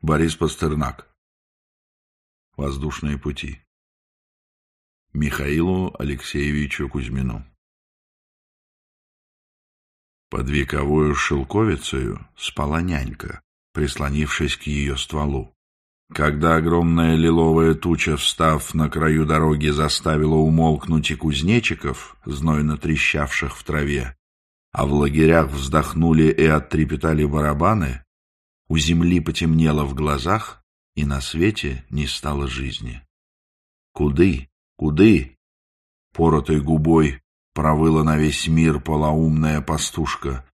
Борис Пастернак. Воздушные пути. Михаилу Алексеевичу Кузьмину. Под вековую шелковицею спала нянька, прислонившись к ее стволу. Когда огромная лиловая туча, встав на краю дороги, заставила умолкнуть и кузнечиков, знойно трещавших в траве, а в лагерях вздохнули и оттрепетали барабаны, у земли потемнело в глазах, и на свете не стало жизни. «Куды? Куды?» Поротой губой провыла на весь мир полоумная пастушка,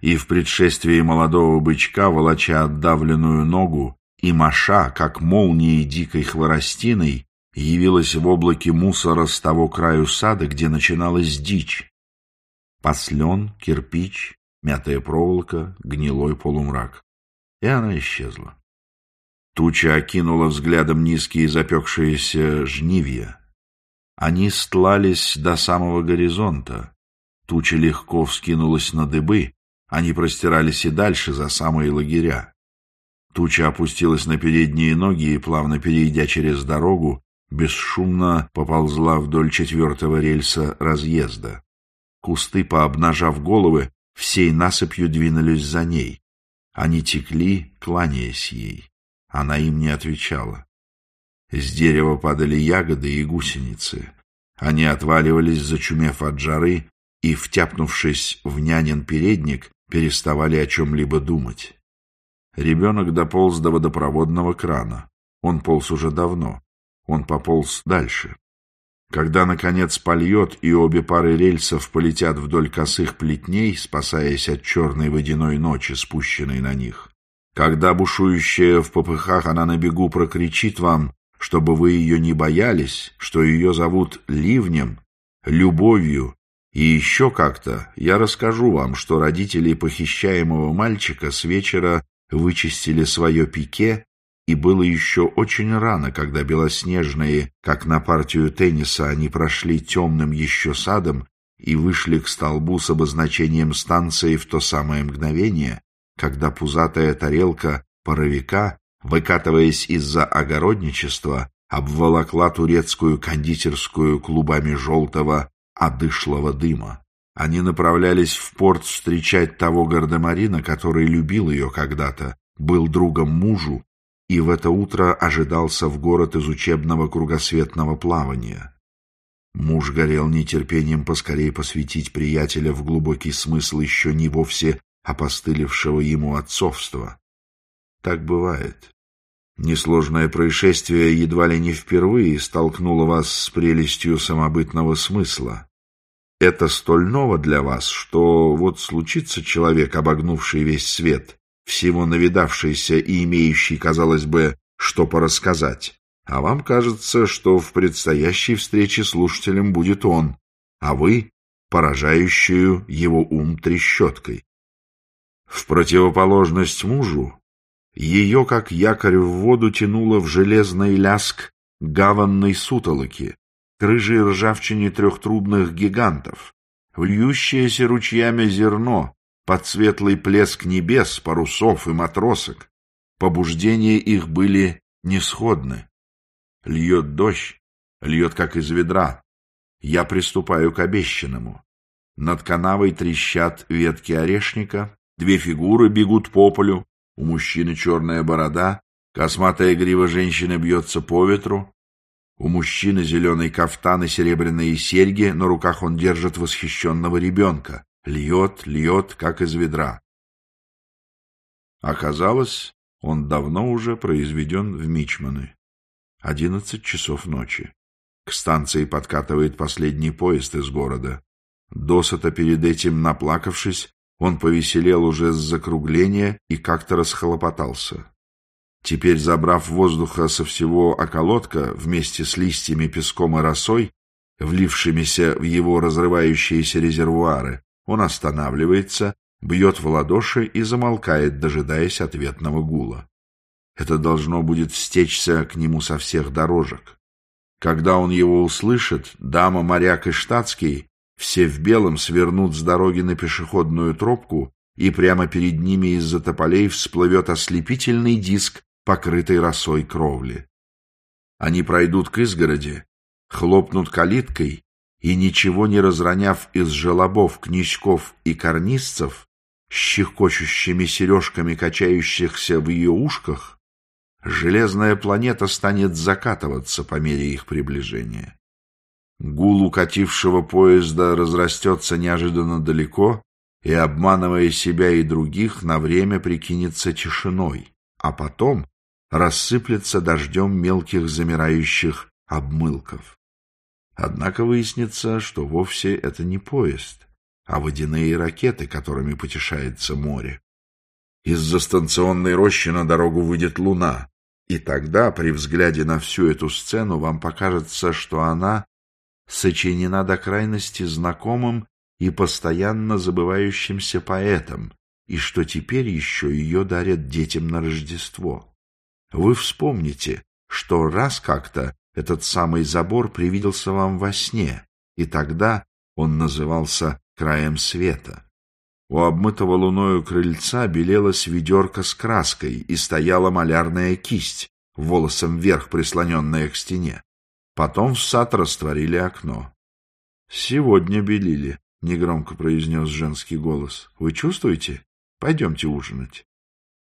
и в предшествии молодого бычка, волоча отдавленную ногу, и маша, как молнией дикой хворостиной, явилась в облаке мусора с того краю сада, где начиналась дичь. Послен, кирпич, мятая проволока, гнилой полумрак и она исчезла. Туча окинула взглядом низкие запекшиеся жнивья. Они стлались до самого горизонта. Туча легко вскинулась на дыбы, они простирались и дальше, за самые лагеря. Туча опустилась на передние ноги и, плавно перейдя через дорогу, бесшумно поползла вдоль четвертого рельса разъезда. Кусты, пообнажав головы, всей насыпью двинулись за ней. Они текли, кланяясь ей. Она им не отвечала. С дерева падали ягоды и гусеницы. Они отваливались, зачумев от жары, и, втяпнувшись в нянин передник, переставали о чем-либо думать. Ребенок дополз до водопроводного крана. Он полз уже давно. Он пополз дальше. Когда, наконец, польет, и обе пары рельсов полетят вдоль косых плетней, спасаясь от черной водяной ночи, спущенной на них. Когда, бушующая в попыхах, она на бегу прокричит вам, чтобы вы ее не боялись, что ее зовут Ливнем, Любовью и еще как-то, я расскажу вам, что родители похищаемого мальчика с вечера вычистили свое пике и было еще очень рано, когда белоснежные, как на партию тенниса, они прошли темным еще садом и вышли к столбу с обозначением станции в то самое мгновение, когда пузатая тарелка паровика, выкатываясь из-за огородничества, обволокла турецкую кондитерскую клубами желтого одышлого дыма. Они направлялись в порт встречать того гардемарина, который любил ее когда-то, был другом мужу и в это утро ожидался в город из учебного кругосветного плавания. Муж горел нетерпением поскорее посвятить приятеля в глубокий смысл еще не вовсе опостылевшего ему отцовства. Так бывает. Несложное происшествие едва ли не впервые столкнуло вас с прелестью самобытного смысла. Это столь ново для вас, что вот случится человек, обогнувший весь свет, всего навидавшийся и имеющий, казалось бы, что порассказать. А вам кажется, что в предстоящей встрече слушателем будет он, а вы — поражающую его ум трещоткой. В противоположность мужу, ее, как якорь в воду, тянуло в железный ляск гаванной сутолоки, к рыжей ржавчине трехтрубных гигантов, в льющееся ручьями зерно, под светлый плеск небес, парусов и матросок. Побуждения их были несходны. Льет дождь, льет как из ведра. Я приступаю к обещанному. Над канавой трещат ветки орешника, две фигуры бегут по полю, у мужчины черная борода, косматая грива женщины бьется по ветру, у мужчины зеленый кафтан и серебряные серьги, на руках он держит восхищенного ребенка. Льет, льет, как из ведра. Оказалось, он давно уже произведен в Мичманы. Одиннадцать часов ночи. К станции подкатывает последний поезд из города. Досыта перед этим наплакавшись, он повеселел уже с закругления и как-то расхлопотался. Теперь, забрав воздуха со всего околотка вместе с листьями, песком и росой, влившимися в его разрывающиеся резервуары, он останавливается, бьет в ладоши и замолкает, дожидаясь ответного гула. Это должно будет стечься к нему со всех дорожек. Когда он его услышит, дама, моряк и штатский, все в белом свернут с дороги на пешеходную тропку, и прямо перед ними из-за тополей всплывет ослепительный диск покрытой росой кровли. Они пройдут к изгороди, хлопнут калиткой и, ничего не разроняв из желобов, князьков и карнизцев, щекочущими сережками качающихся в ее ушках, железная планета станет закатываться по мере их приближения. Гул укатившего поезда разрастется неожиданно далеко и, обманывая себя и других, на время прикинется тишиной, а потом рассыплется дождем мелких замирающих обмылков. Однако выяснится, что вовсе это не поезд, а водяные ракеты, которыми потешается море. Из-за станционной рощи на дорогу выйдет луна, и тогда, при взгляде на всю эту сцену, вам покажется, что она сочинена до крайности знакомым и постоянно забывающимся поэтом, и что теперь еще ее дарят детям на Рождество. Вы вспомните, что раз как-то этот самый забор привиделся вам во сне, и тогда он назывался краем света. У обмытого луною крыльца белелась ведерко с краской и стояла малярная кисть, волосом вверх прислоненная к стене. Потом в сад растворили окно. — Сегодня белили, — негромко произнес женский голос. — Вы чувствуете? Пойдемте ужинать.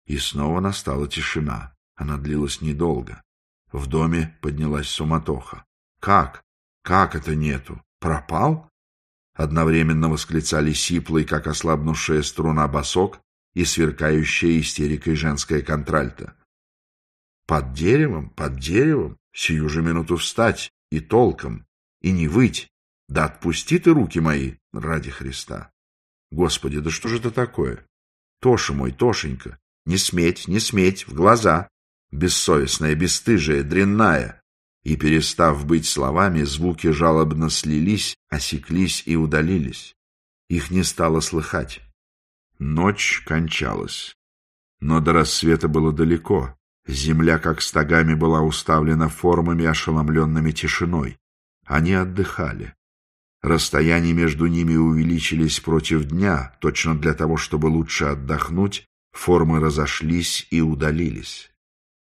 И снова настала тишина. Она длилась недолго. В доме поднялась суматоха. — Как? Как это нету? Пропал? Одновременно восклицали сиплый, как ослабнувшая струна босок и сверкающая истерикой женская контральта. Под деревом, под деревом, сию же минуту встать и толком, и не выть. Да отпусти ты руки мои ради Христа. Господи, да что же это такое? Тоша мой, Тошенька, не сметь, не сметь, в глаза. Бессовестная, бесстыжая, дрянная. И, перестав быть словами, звуки жалобно слились, осеклись и удалились. Их не стало слыхать. Ночь кончалась. Но до рассвета было далеко. Земля, как стогами, была уставлена формами, ошеломленными тишиной. Они отдыхали. Расстояния между ними увеличились против дня, точно для того, чтобы лучше отдохнуть, формы разошлись и удалились.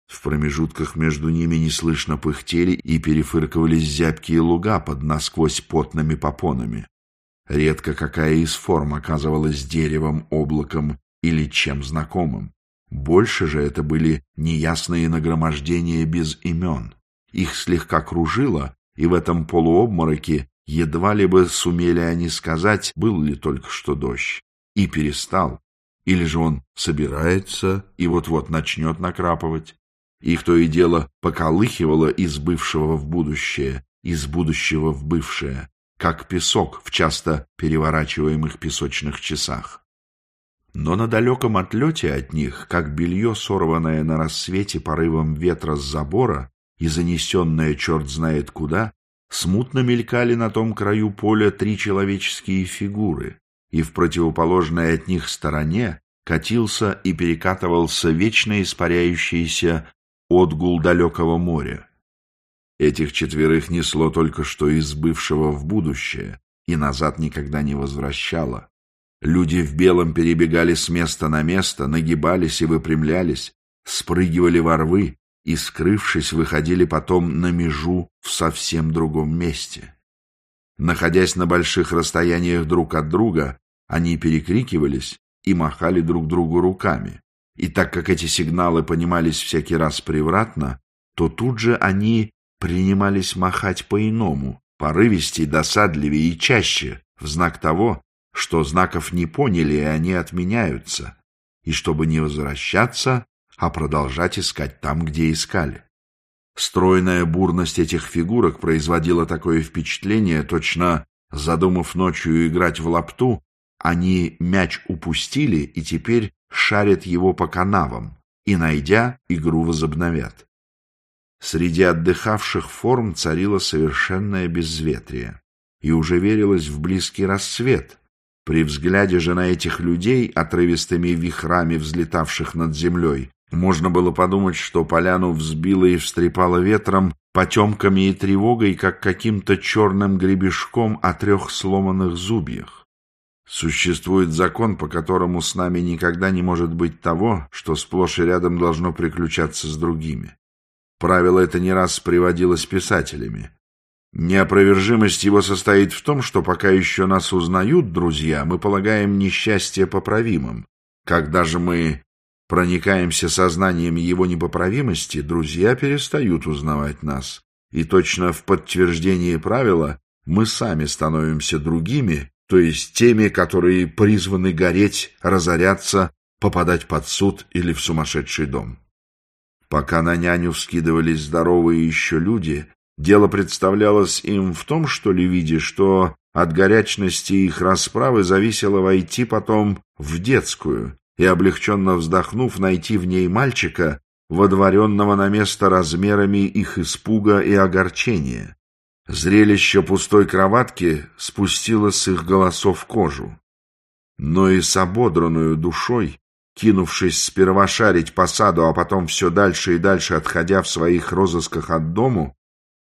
В промежутках между ними неслышно пыхтели и перефыркивались зябкие луга под насквозь потными попонами. Редко какая из форм оказывалась деревом, облаком или чем знакомым. Больше же это были неясные нагромождения без имен. Их слегка кружило, и в этом полуобмороке едва ли бы сумели они сказать, был ли только что дождь. И перестал. Или же он собирается и вот-вот начнет накрапывать. Их то и дело поколыхивало из бывшего в будущее, из будущего в бывшее, как песок в часто переворачиваемых песочных часах. Но на далеком отлете от них, как белье, сорванное на рассвете порывом ветра с забора и занесенное черт знает куда, смутно мелькали на том краю поля три человеческие фигуры, и в противоположной от них стороне катился и перекатывался вечно испаряющийся отгул далекого моря. Этих четверых несло только что из бывшего в будущее и назад никогда не возвращало. Люди в белом перебегали с места на место, нагибались и выпрямлялись, спрыгивали во рвы и, скрывшись, выходили потом на межу в совсем другом месте. Находясь на больших расстояниях друг от друга, они перекрикивались и махали друг другу руками. И так как эти сигналы понимались всякий раз превратно, то тут же они принимались махать по-иному, порывистей, досадливее и чаще, в знак того, что знаков не поняли, и они отменяются, и чтобы не возвращаться, а продолжать искать там, где искали. Стройная бурность этих фигурок производила такое впечатление, точно, задумав ночью играть в лапту, они мяч упустили и теперь шарят его по канавам, и, найдя, игру возобновят. Среди отдыхавших форм царило совершенное безветрие, и уже верилось в близкий рассвет, при взгляде же на этих людей, отрывистыми вихрами взлетавших над землей, можно было подумать, что поляну взбило и встрепало ветром, потемками и тревогой, как каким-то черным гребешком о трех сломанных зубьях. Существует закон, по которому с нами никогда не может быть того, что сплошь и рядом должно приключаться с другими. Правило это не раз приводилось писателями. Неопровержимость его состоит в том, что пока еще нас узнают друзья, мы полагаем несчастье поправимым. Когда же мы проникаемся сознанием его непоправимости, друзья перестают узнавать нас. И точно в подтверждении правила мы сами становимся другими, то есть теми, которые призваны гореть, разоряться, попадать под суд или в сумасшедший дом. Пока на няню вскидывались здоровые еще люди, дело представлялось им в том, что ли, виде, что от горячности их расправы зависело войти потом в детскую и, облегченно вздохнув, найти в ней мальчика, водворенного на место размерами их испуга и огорчения. Зрелище пустой кроватки спустило с их голосов кожу. Но и с ободранную душой, кинувшись сперва шарить по саду, а потом все дальше и дальше отходя в своих розысках от дому,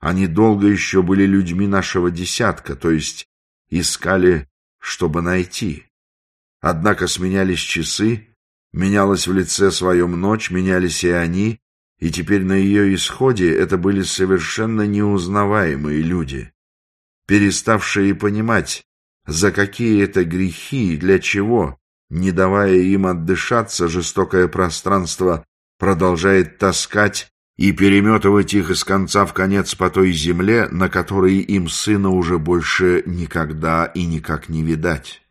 они долго еще были людьми нашего десятка, то есть искали, чтобы найти. Однако сменялись часы, менялась в лице своем ночь, менялись и они, и теперь на ее исходе это были совершенно неузнаваемые люди, переставшие понимать, за какие это грехи и для чего, не давая им отдышаться, жестокое пространство продолжает таскать и переметывать их из конца в конец по той земле, на которой им сына уже больше никогда и никак не видать.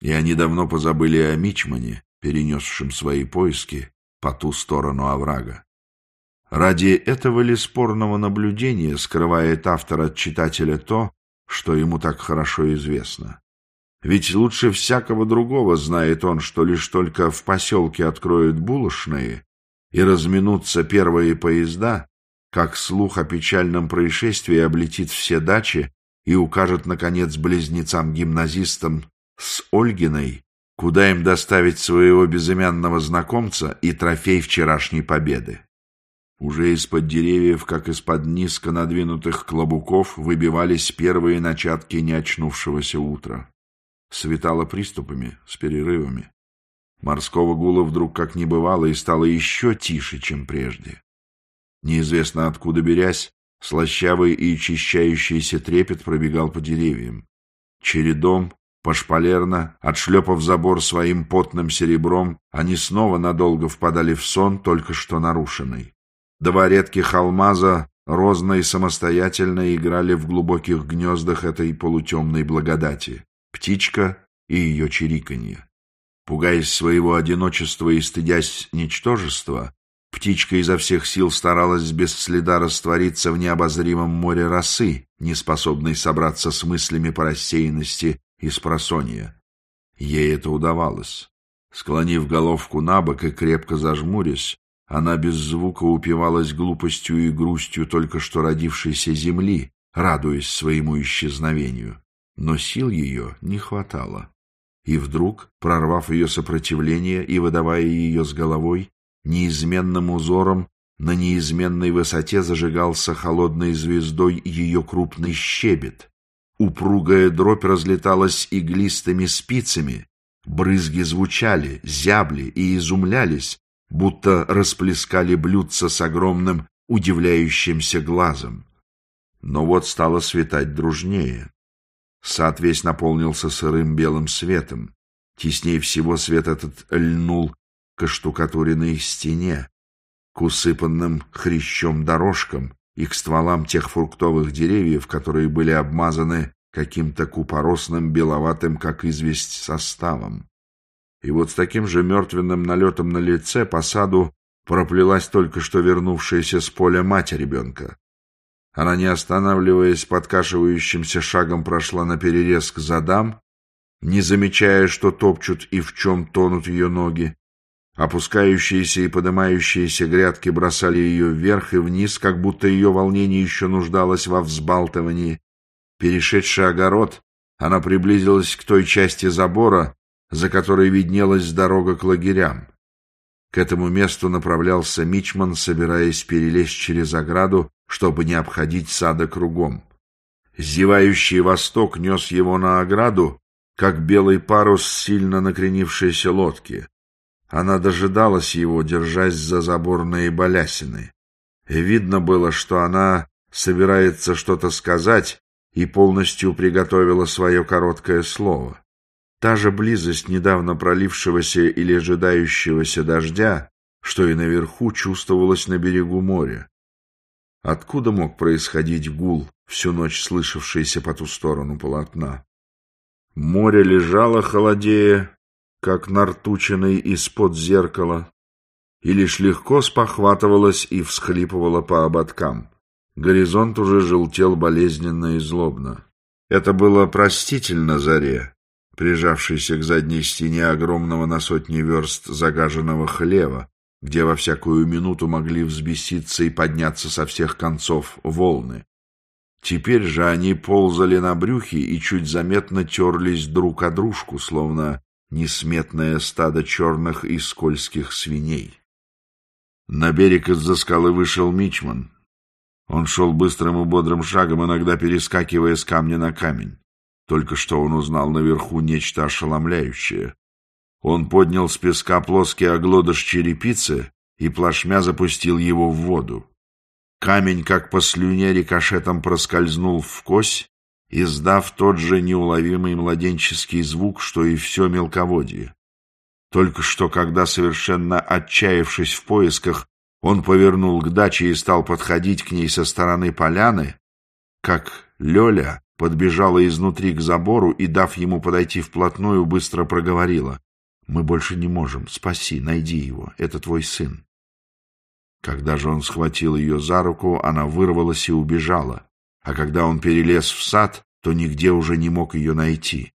И они давно позабыли о Мичмане, перенесшем свои поиски по ту сторону оврага. Ради этого ли спорного наблюдения скрывает автор от читателя то, что ему так хорошо известно? Ведь лучше всякого другого знает он, что лишь только в поселке откроют булочные и разминутся первые поезда, как слух о печальном происшествии облетит все дачи и укажет, наконец, близнецам-гимназистам с Ольгиной, куда им доставить своего безымянного знакомца и трофей вчерашней победы. Уже из-под деревьев, как из-под низко надвинутых клобуков, выбивались первые начатки неочнувшегося утра. Светало приступами, с перерывами. Морского гула вдруг как не бывало и стало еще тише, чем прежде. Неизвестно откуда берясь, слащавый и очищающийся трепет пробегал по деревьям. Чередом, пошпалерно, отшлепав забор своим потным серебром, они снова надолго впадали в сон, только что нарушенный. Два редких алмаза розно и самостоятельно играли в глубоких гнездах этой полутемной благодати. Птичка и ее чириканье. Пугаясь своего одиночества и стыдясь ничтожества, птичка изо всех сил старалась без следа раствориться в необозримом море росы, не способной собраться с мыслями по рассеянности и спросонья. Ей это удавалось. Склонив головку на бок и крепко зажмурясь, она без звука упивалась глупостью и грустью только что родившейся земли, радуясь своему исчезновению. Но сил ее не хватало. И вдруг, прорвав ее сопротивление и выдавая ее с головой, неизменным узором на неизменной высоте зажигался холодной звездой ее крупный щебет. Упругая дробь разлеталась иглистыми спицами, брызги звучали, зябли и изумлялись, будто расплескали блюдца с огромным удивляющимся глазом. Но вот стало светать дружнее. Сад весь наполнился сырым белым светом. Теснее всего свет этот льнул к штукатуренной стене, к усыпанным хрящом дорожкам и к стволам тех фруктовых деревьев, которые были обмазаны каким-то купоросным беловатым, как известь, составом. И вот с таким же мертвенным налетом на лице по саду проплелась только что вернувшаяся с поля мать ребенка. Она, не останавливаясь, подкашивающимся шагом прошла на перерез к задам, не замечая, что топчут и в чем тонут ее ноги. Опускающиеся и поднимающиеся грядки бросали ее вверх и вниз, как будто ее волнение еще нуждалось во взбалтывании. Перешедший огород, она приблизилась к той части забора, за которой виднелась дорога к лагерям. К этому месту направлялся Мичман, собираясь перелезть через ограду, чтобы не обходить сада кругом. Зевающий восток нес его на ограду, как белый парус сильно накренившейся лодки. Она дожидалась его, держась за заборные балясины. Видно было, что она собирается что-то сказать и полностью приготовила свое короткое слово. Та же близость недавно пролившегося или ожидающегося дождя, что и наверху чувствовалась на берегу моря. Откуда мог происходить гул, всю ночь слышавшийся по ту сторону полотна? Море лежало холодея, как нартученный из-под зеркала, и лишь легко спохватывалось и всхлипывало по ободкам. Горизонт уже желтел болезненно и злобно. Это было простительно заре, прижавшейся к задней стене огромного на сотни верст загаженного хлева, где во всякую минуту могли взбеситься и подняться со всех концов волны. Теперь же они ползали на брюхе и чуть заметно терлись друг о дружку, словно несметное стадо черных и скользких свиней. На берег из-за скалы вышел Мичман. Он шел быстрым и бодрым шагом, иногда перескакивая с камня на камень. Только что он узнал наверху нечто ошеломляющее. Он поднял с песка плоский оглодыш черепицы и плашмя запустил его в воду. Камень, как по слюне, рикошетом проскользнул в кось, издав тот же неуловимый младенческий звук, что и все мелководье. Только что, когда, совершенно отчаявшись в поисках, он повернул к даче и стал подходить к ней со стороны поляны, как Лёля подбежала изнутри к забору и, дав ему подойти вплотную, быстро проговорила. «Мы больше не можем. Спаси, найди его. Это твой сын». Когда же он схватил ее за руку, она вырвалась и убежала, а когда он перелез в сад, то нигде уже не мог ее найти.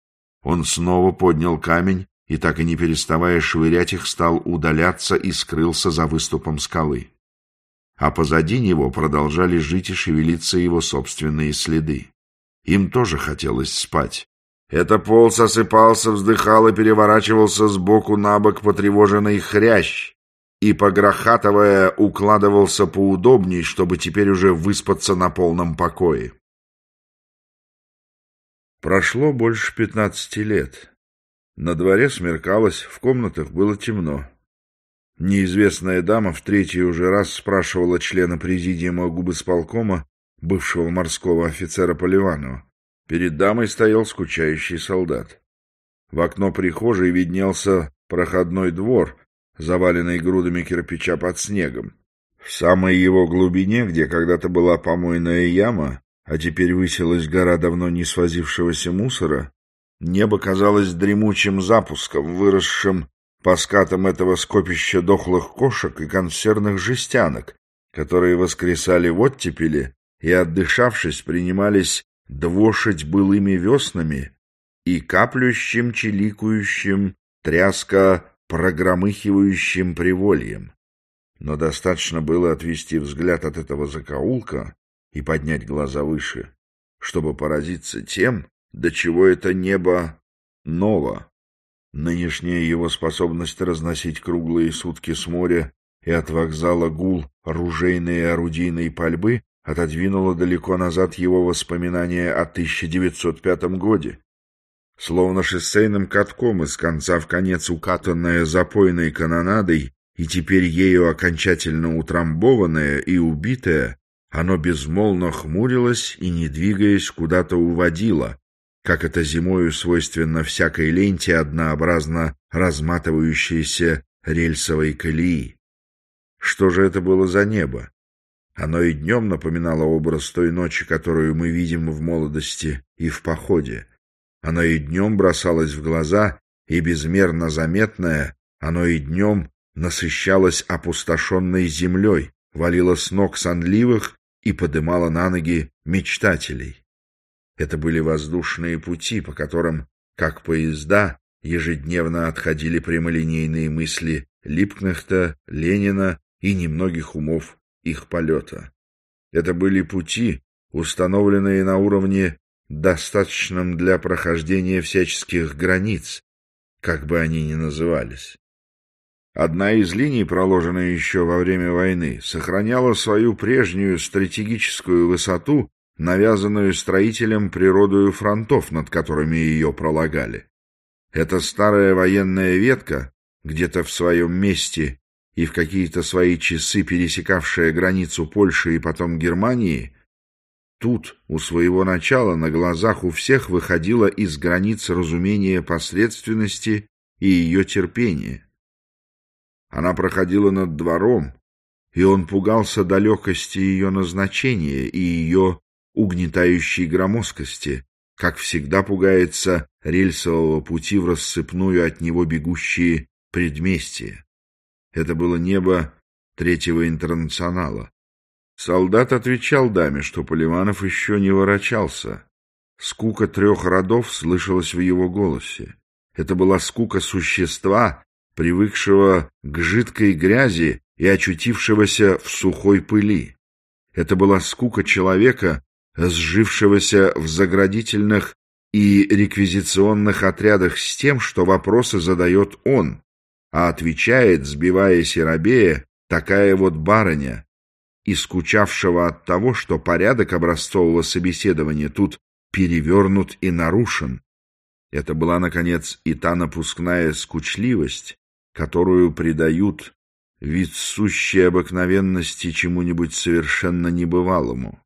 Он снова поднял камень и, так и не переставая швырять их, стал удаляться и скрылся за выступом скалы. А позади него продолжали жить и шевелиться его собственные следы. Им тоже хотелось спать. Это полз осыпался, вздыхал и переворачивался сбоку на бок потревоженный хрящ, и, погрохатывая, укладывался поудобней, чтобы теперь уже выспаться на полном покое. Прошло больше пятнадцати лет. На дворе смеркалось, в комнатах было темно. Неизвестная дама в третий уже раз спрашивала члена президиума губысполкома, бывшего морского офицера Поливанова. Перед дамой стоял скучающий солдат. В окно прихожей виднелся проходной двор, заваленный грудами кирпича под снегом. В самой его глубине, где когда-то была помойная яма, а теперь высилась гора давно не свозившегося мусора, небо казалось дремучим запуском, выросшим по скатам этого скопища дохлых кошек и консервных жестянок, которые воскресали в оттепели и, отдышавшись, принимались двошить былыми веснами и каплющим, чиликующим тряска прогромыхивающим привольем. Но достаточно было отвести взгляд от этого закоулка и поднять глаза выше, чтобы поразиться тем, до чего это небо ново. Нынешняя его способность разносить круглые сутки с моря и от вокзала гул оружейной и орудийной пальбы отодвинула далеко назад его воспоминания о 1905 годе, словно шоссейным катком из конца в конец укатанная запойной канонадой и теперь ею окончательно утрамбованное и убитое, оно безмолвно хмурилось и, не двигаясь, куда-то уводило, как это зимою свойственно всякой ленте однообразно разматывающейся рельсовой колеи. Что же это было за небо? Оно и днем напоминало образ той ночи, которую мы видим в молодости и в походе. Оно и днем бросалось в глаза, и безмерно заметное, оно и днем насыщалось опустошенной землей, валило с ног сонливых и подымало на ноги мечтателей. Это были воздушные пути, по которым, как поезда, ежедневно отходили прямолинейные мысли Липкнехта, Ленина и немногих умов их полета. Это были пути, установленные на уровне достаточным для прохождения всяческих границ, как бы они ни назывались. Одна из линий, проложенная еще во время войны, сохраняла свою прежнюю стратегическую высоту навязанную строителем природою фронтов, над которыми ее пролагали. Эта старая военная ветка, где-то в своем месте и в какие-то свои часы пересекавшая границу Польши и потом Германии, тут, у своего начала, на глазах у всех выходила из границ разумения посредственности и ее терпения. Она проходила над двором, и он пугался далекости ее назначения и ее угнетающей громоздкости, как всегда пугается рельсового пути в рассыпную от него бегущие предместья. Это было небо третьего интернационала. Солдат отвечал даме, что Поливанов еще не ворочался. Скука трех родов слышалась в его голосе. Это была скука существа, привыкшего к жидкой грязи и очутившегося в сухой пыли. Это была скука человека, сжившегося в заградительных и реквизиционных отрядах с тем, что вопросы задает он, а отвечает, сбиваясь и робея, такая вот барыня, и от того, что порядок образцового собеседования тут перевернут и нарушен. Это была, наконец, и та напускная скучливость, которую придают вид сущей обыкновенности чему-нибудь совершенно небывалому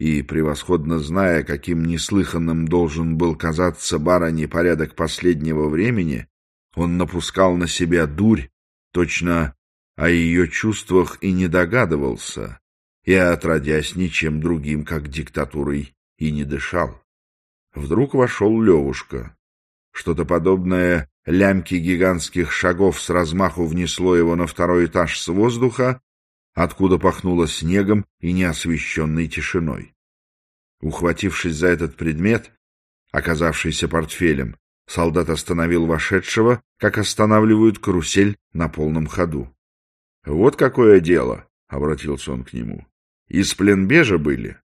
и, превосходно зная, каким неслыханным должен был казаться бароне порядок последнего времени, он напускал на себя дурь, точно о ее чувствах и не догадывался, и, отродясь ничем другим, как диктатурой, и не дышал. Вдруг вошел Левушка. Что-то подобное лямки гигантских шагов с размаху внесло его на второй этаж с воздуха, откуда пахнуло снегом и неосвещенной тишиной. Ухватившись за этот предмет, оказавшийся портфелем, солдат остановил вошедшего, как останавливают карусель на полном ходу. — Вот какое дело! — обратился он к нему. — Из пленбежа были?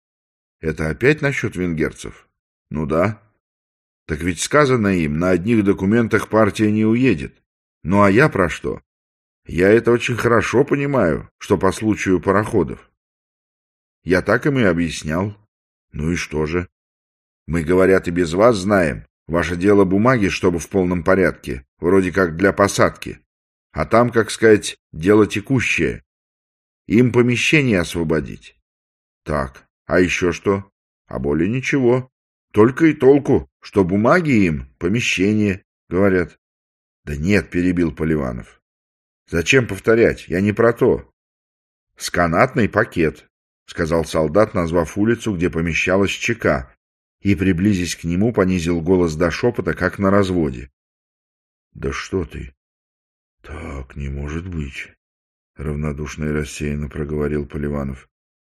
— Это опять насчет венгерцев? — Ну да. — Так ведь сказано им, на одних документах партия не уедет. Ну а я про что? Я это очень хорошо понимаю, что по случаю пароходов. Я так им и объяснял. Ну и что же? Мы, говорят, и без вас знаем. Ваше дело бумаги, чтобы в полном порядке, вроде как для посадки. А там, как сказать, дело текущее. Им помещение освободить. Так, а еще что? А более ничего. Только и толку, что бумаги им, помещение, говорят. Да нет, перебил Поливанов. Зачем повторять? Я не про то. Сканатный пакет, сказал солдат, назвав улицу, где помещалась ЧК, и, приблизясь к нему, понизил голос до шепота, как на разводе. — Да что ты? — Так не может быть, — равнодушно и рассеянно проговорил Поливанов.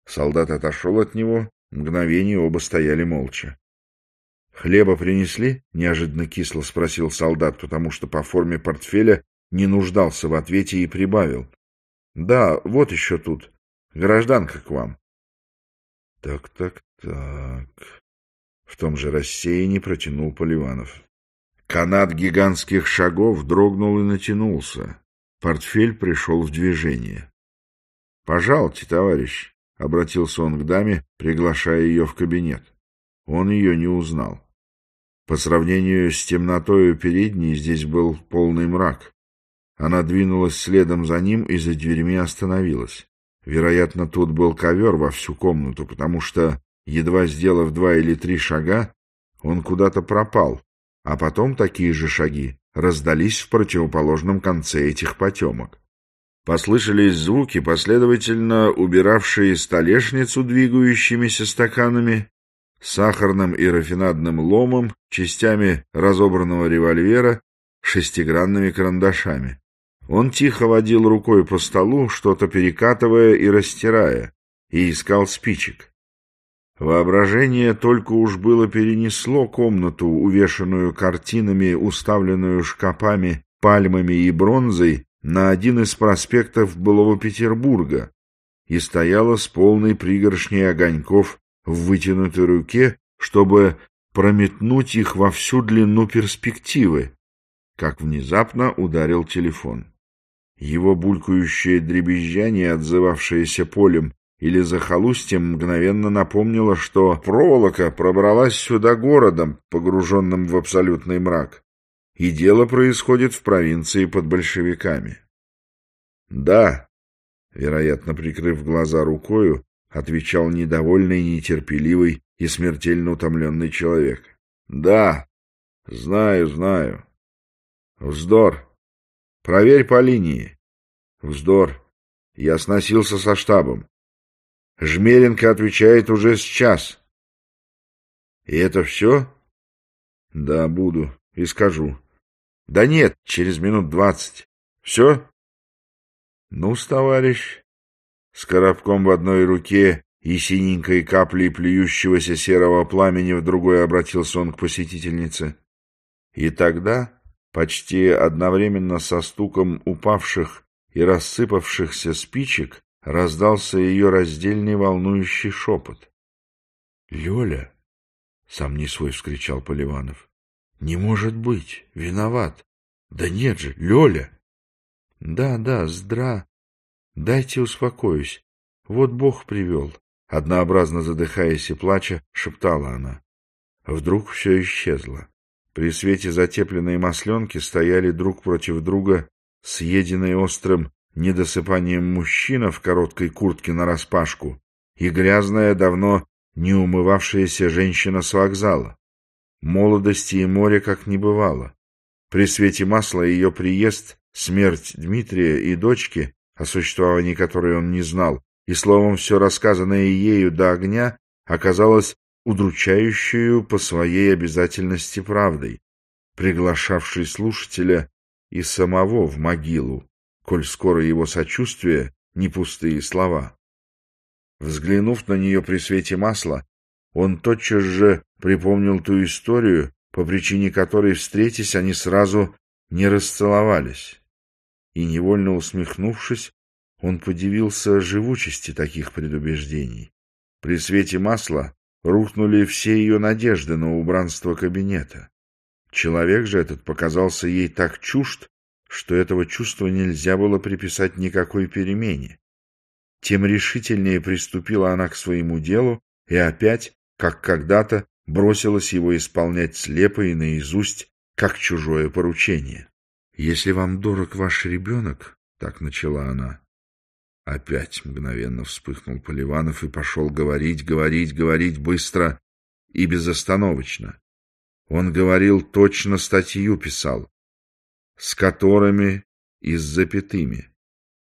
Солдат отошел от него, мгновение оба стояли молча. — Хлеба принесли? — неожиданно кисло спросил солдат, потому что по форме портфеля не нуждался в ответе и прибавил. — Да, вот еще тут. Гражданка к вам. — Так, так, так... В том же рассеянии протянул Поливанов. Канат гигантских шагов дрогнул и натянулся. Портфель пришел в движение. — Пожалуйте, товарищ, — обратился он к даме, приглашая ее в кабинет. Он ее не узнал. По сравнению с темнотою передней здесь был полный мрак. Она двинулась следом за ним и за дверьми остановилась. Вероятно, тут был ковер во всю комнату, потому что, едва сделав два или три шага, он куда-то пропал, а потом такие же шаги раздались в противоположном конце этих потемок. Послышались звуки, последовательно убиравшие столешницу двигающимися стаканами, сахарным и рафинадным ломом, частями разобранного револьвера, шестигранными карандашами. Он тихо водил рукой по столу, что-то перекатывая и растирая, и искал спичек. Воображение только уж было перенесло комнату, увешанную картинами, уставленную шкапами, пальмами и бронзой, на один из проспектов былого Петербурга и стояла с полной пригоршней огоньков в вытянутой руке, чтобы прометнуть их во всю длину перспективы, как внезапно ударил телефон. Его булькающее дребезжание, отзывавшееся полем или захолустьем мгновенно напомнила, что проволока пробралась сюда городом, погруженным в абсолютный мрак, и дело происходит в провинции под большевиками. «Да», вероятно, прикрыв глаза рукою, отвечал недовольный, нетерпеливый и смертельно утомленный человек. «Да, знаю, знаю. Вздор. Проверь по линии. Вздор. Я сносился со штабом. Жмеренко отвечает уже с час. И это все? Да, буду. И скажу. Да нет, через минут двадцать. Все? ну товарищ, с коробком в одной руке и синенькой каплей плюющегося серого пламени в другой обратился он к посетительнице. И тогда, почти одновременно со стуком упавших и рассыпавшихся спичек, раздался ее раздельный волнующий шепот. — Лёля! — сам не свой вскричал Поливанов. — Не может быть! Виноват! Да нет же, Лёля! — Да, да, здра... Дайте успокоюсь. Вот Бог привел. Однообразно задыхаясь и плача, шептала она. Вдруг все исчезло. При свете затепленной масленки стояли друг против друга съеденные острым недосыпанием мужчина в короткой куртке нараспашку и грязная, давно не умывавшаяся женщина с вокзала. Молодости и море как не бывало. При свете масла ее приезд, смерть Дмитрия и дочки, о существовании которой он не знал, и, словом, все рассказанное ею до огня оказалось удручающую по своей обязательности правдой, приглашавшей слушателя и самого в могилу, коль скоро его сочувствие — не пустые слова. Взглянув на нее при свете масла, он тотчас же припомнил ту историю, по причине которой, встретясь, они сразу не расцеловались. И, невольно усмехнувшись, он подивился живучести таких предубеждений. При свете масла рухнули все ее надежды на убранство кабинета. Человек же этот показался ей так чужд, что этого чувства нельзя было приписать никакой перемене. Тем решительнее приступила она к своему делу и опять, как когда-то, бросилась его исполнять слепо и наизусть, как чужое поручение. «Если вам дорог ваш ребенок», — так начала она, Опять мгновенно вспыхнул Поливанов и пошел говорить, говорить, говорить быстро и безостановочно. Он говорил точно статью писал, с которыми и с запятыми.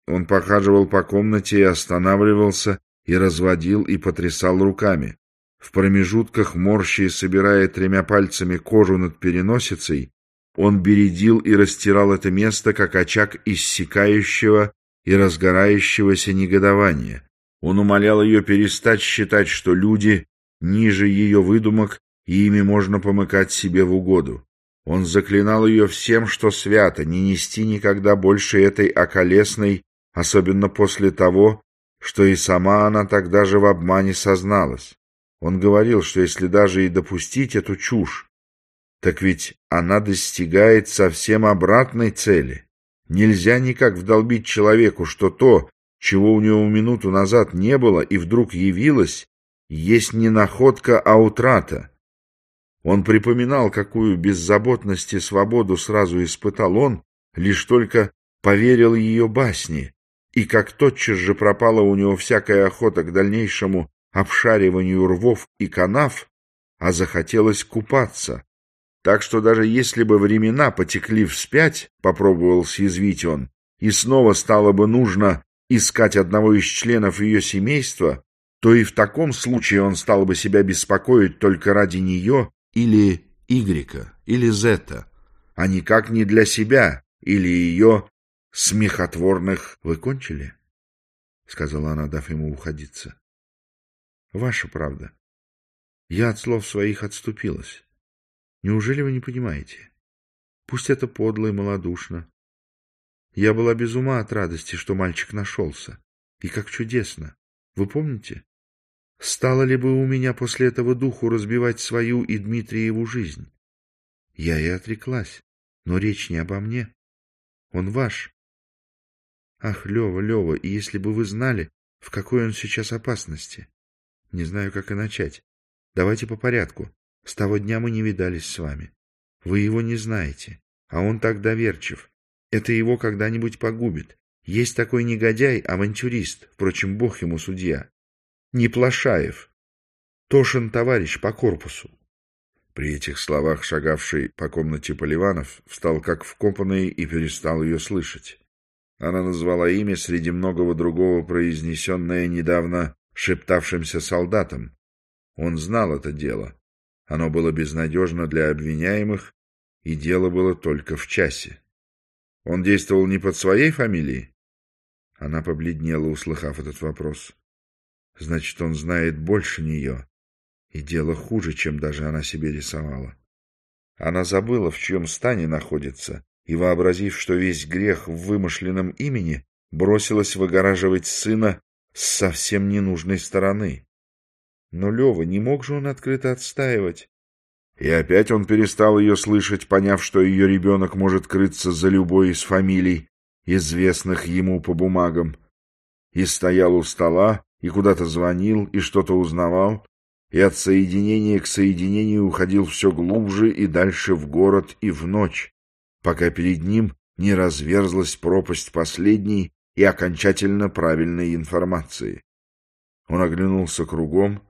Он похаживал по комнате и останавливался, и разводил, и потрясал руками. В промежутках, морщи собирая тремя пальцами кожу над переносицей, он бередил и растирал это место, как очаг иссякающего и разгорающегося негодования. Он умолял ее перестать считать, что люди ниже ее выдумок, и ими можно помыкать себе в угоду. Он заклинал ее всем, что свято, не нести никогда больше этой околесной, особенно после того, что и сама она тогда же в обмане созналась. Он говорил, что если даже и допустить эту чушь, так ведь она достигает совсем обратной цели. Нельзя никак вдолбить человеку, что то, чего у него минуту назад не было и вдруг явилось, есть не находка, а утрата. Он припоминал, какую беззаботность и свободу сразу испытал он, лишь только поверил ее басне, и как тотчас же пропала у него всякая охота к дальнейшему обшариванию рвов и канав, а захотелось купаться, так что даже если бы времена потекли вспять, попробовал съязвить он, и снова стало бы нужно искать одного из членов ее семейства, то и в таком случае он стал бы себя беспокоить только ради нее или Игрека, или Зета, а никак не для себя или ее смехотворных... — Вы кончили? — сказала она, дав ему уходиться. — Ваша правда. Я от слов своих отступилась. Неужели вы не понимаете? Пусть это подло и малодушно. Я была без ума от радости, что мальчик нашелся. И как чудесно. Вы помните? Стало ли бы у меня после этого духу разбивать свою и Дмитриеву жизнь? Я и отреклась, но речь не обо мне. Он ваш. Ах, Лева, Лева, и если бы вы знали, В какой он сейчас опасности? Не знаю, как и начать. Давайте по порядку. С того дня мы не видались с вами. Вы его не знаете, а он так доверчив. Это его когда-нибудь погубит. Есть такой негодяй, авантюрист, впрочем, бог ему судья. Неплашаев. Тошин товарищ по корпусу. При этих словах шагавший по комнате Поливанов встал как вкопанный и перестал ее слышать. Она назвала имя среди многого другого, произнесенное недавно шептавшимся солдатом. Он знал это дело. Оно было безнадежно для обвиняемых, и дело было только в часе. Он действовал не под своей фамилией? Она побледнела, услыхав этот вопрос. Значит, он знает больше нее. И дело хуже, чем даже она себе рисовала. Она забыла, в чьем стане находится, и, вообразив, что весь грех в вымышленном имени, бросилась выгораживать сына с совсем ненужной стороны. Но Лева не мог же он открыто отстаивать. И опять он перестал ее слышать, поняв, что ее ребенок может крыться за любой из фамилий, известных ему по бумагам. И стоял у стола, и куда-то звонил, и что-то узнавал, и от соединения к соединению уходил все глубже и дальше в город и в ночь, пока перед ним не разверзлась пропасть последней и окончательно правильной информации. Он оглянулся кругом,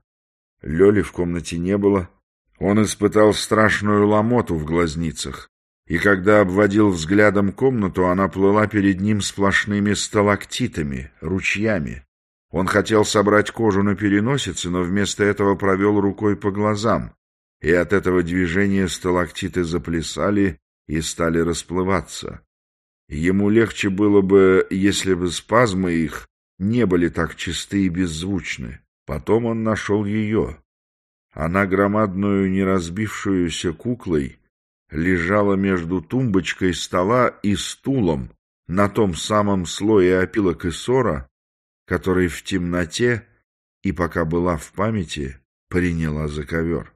Лёли в комнате не было, он испытал страшную ломоту в глазницах, и когда обводил взглядом комнату, она плыла перед ним сплошными сталактитами, ручьями. Он хотел собрать кожу на переносице, но вместо этого провел рукой по глазам, и от этого движения сталактиты заплясали и стали расплываться. Ему легче было бы, если бы спазмы их не были так чисты и беззвучны. Потом он нашел ее. Она громадную неразбившуюся куклой лежала между тумбочкой стола и стулом на том самом слое опилок и ссора, который в темноте и пока была в памяти, приняла за ковер.